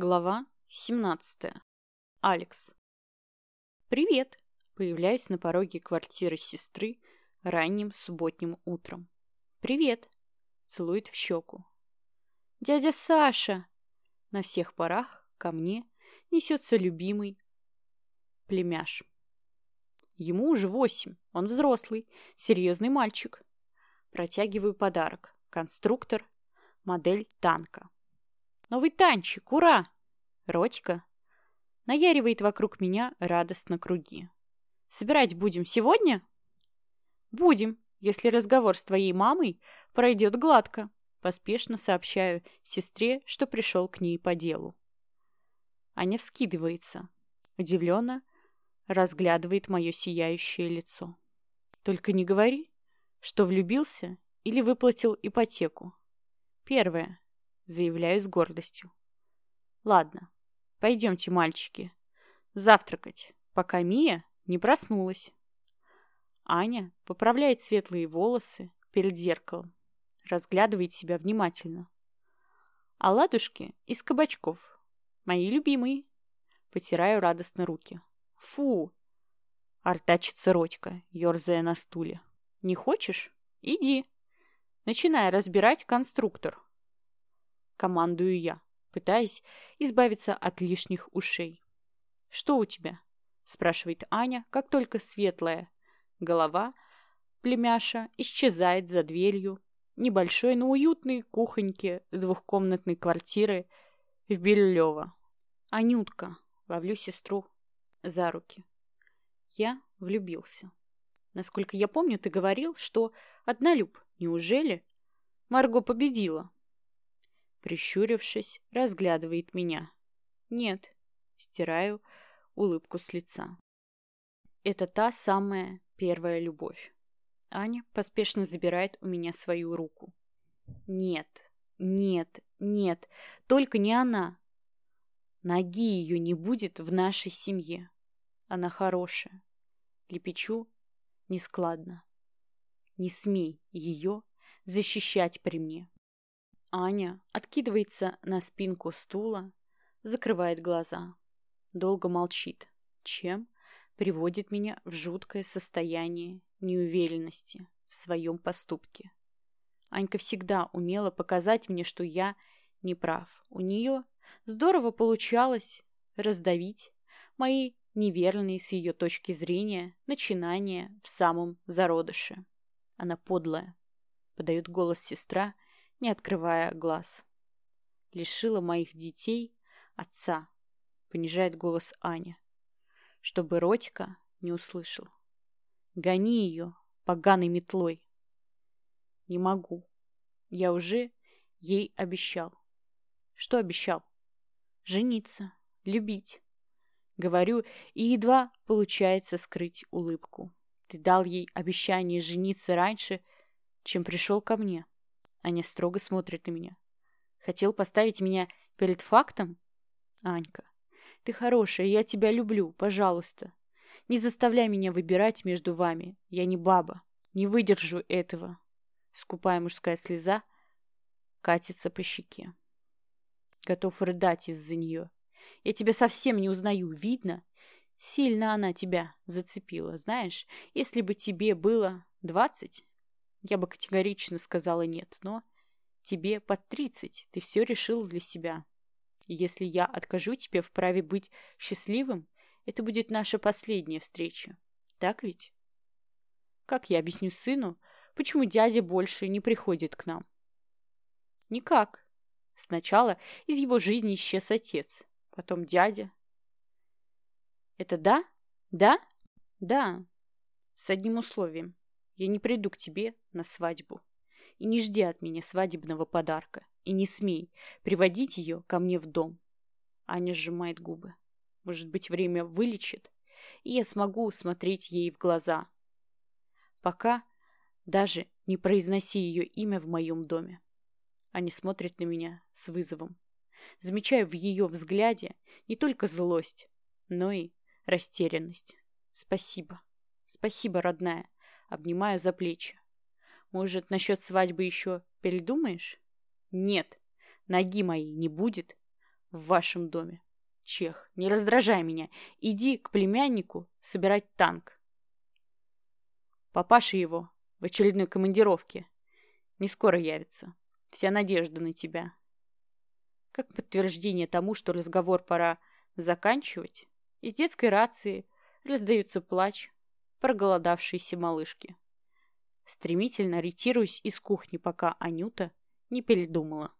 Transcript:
Глава 17. Алекс. «Привет!» Появляюсь на пороге квартиры сестры ранним субботним утром. «Привет!» Целует в щеку. «Дядя Саша!» На всех парах ко мне несется любимый племяш. Ему уже восемь, он взрослый, серьезный мальчик. Протягиваю подарок. Конструктор, модель танка. Новый танчик, ура! Ротика наяривает вокруг меня радостно круги. Собирать будем сегодня? Будем, если разговор с твоей мамой пройдет гладко. Поспешно сообщаю сестре, что пришел к ней по делу. Аня вскидывается. Удивленно разглядывает мое сияющее лицо. Только не говори, что влюбился или выплатил ипотеку. Первое заявляю с гордостью. Ладно, пойдемте, мальчики, завтракать, пока Мия не проснулась. Аня поправляет светлые волосы перед зеркалом, разглядывает себя внимательно. А ладушки из кабачков. Мои любимые. Потираю радостно руки. Фу! Артачится Родька, ерзая на стуле. Не хочешь? Иди. Начинай разбирать конструктор. Командую я, пытаясь избавиться от лишних ушей. «Что у тебя?» – спрашивает Аня, как только светлая голова племяша исчезает за дверью небольшой, но уютной кухоньки двухкомнатной квартиры в Бельлево. «Анютка!» – ловлю сестру за руки. Я влюбился. Насколько я помню, ты говорил, что однолюб. Неужели? Марго победила. Прищурившись, разглядывает меня. Нет, стираю улыбку с лица. Это та самая первая любовь. Аня поспешно забирает у меня свою руку. Нет, нет, нет, только не она. Ноги ее не будет в нашей семье. Она хорошая. Лепечу нескладно. Не смей ее защищать при мне. Аня откидывается на спинку стула, закрывает глаза. Долго молчит, чем приводит меня в жуткое состояние неуверенности в своем поступке. Анька всегда умела показать мне, что я не прав. У нее здорово получалось раздавить мои неверные с ее точки зрения начинания в самом зародыше. Она подлая, подает голос сестра, не открывая глаз. Лишила моих детей отца, понижает голос Аня, чтобы Родька не услышал. Гони ее поганой метлой. Не могу. Я уже ей обещал. Что обещал? Жениться, любить. Говорю, и едва получается скрыть улыбку. Ты дал ей обещание жениться раньше, чем пришел ко мне. Аня строго смотрит на меня. Хотел поставить меня перед фактом? Анька, ты хорошая, я тебя люблю, пожалуйста. Не заставляй меня выбирать между вами. Я не баба. Не выдержу этого. Скупая мужская слеза катится по щеке. Готов рыдать из-за нее. Я тебя совсем не узнаю, видно? Сильно она тебя зацепила, знаешь? Если бы тебе было двадцать, я бы категорично сказала нет, но тебе под тридцать, ты все решил для себя. И если я откажу тебе в праве быть счастливым, это будет наша последняя встреча. Так ведь? Как я объясню сыну, почему дядя больше не приходит к нам? Никак. Сначала из его жизни исчез отец, потом дядя. Это да? Да? Да. С одним условием. Я не приду к тебе на свадьбу. И не жди от меня свадебного подарка. И не смей приводить ее ко мне в дом. Аня сжимает губы. Может быть, время вылечит, и я смогу смотреть ей в глаза. Пока даже не произноси ее имя в моем доме. Аня смотрит на меня с вызовом. Замечаю в ее взгляде не только злость, но и растерянность. Спасибо. Спасибо, родная. Обнимаю за плечи. Может, насчет свадьбы еще передумаешь? Нет, ноги моей не будет, в вашем доме. Чех, не раздражай меня. Иди к племяннику собирать танк. Папаша его в очередной командировке. Не скоро явится. Вся надежда на тебя. Как подтверждение тому, что разговор пора заканчивать, из детской рации раздается плач проголодавшейся малышки. Стремительно ретируюсь из кухни, пока Анюта не передумала.